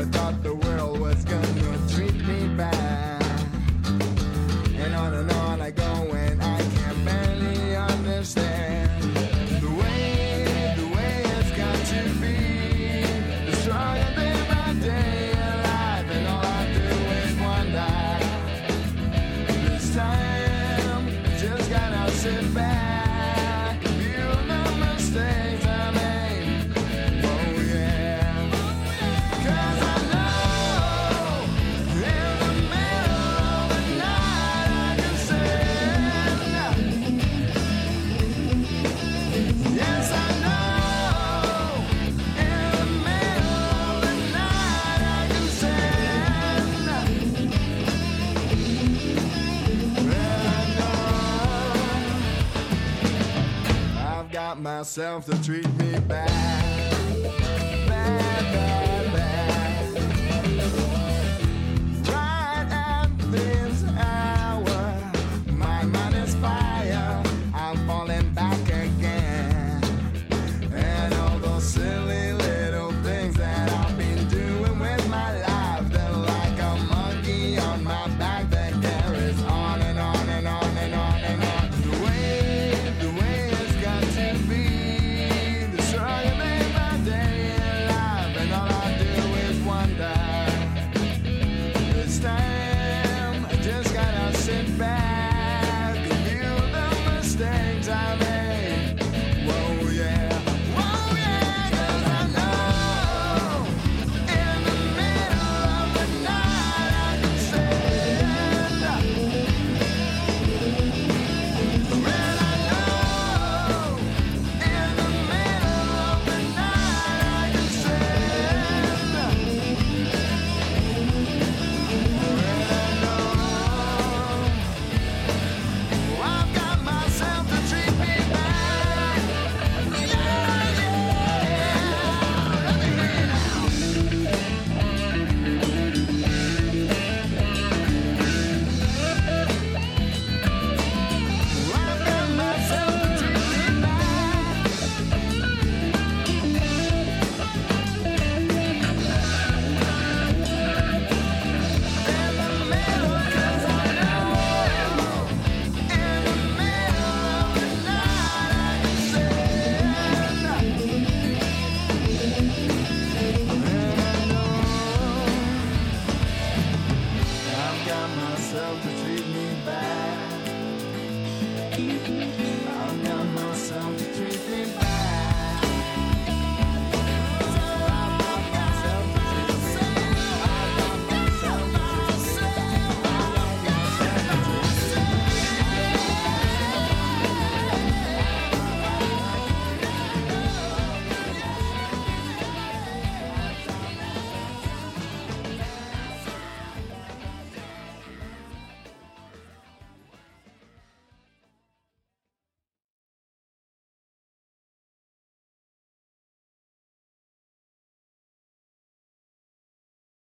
never thought the world was gonna treat me bad. And on and on I go, and I can barely understand the way, the way it's got to be. The and all I do is wonder. This time, just gotta sit back, myself to treat me bad.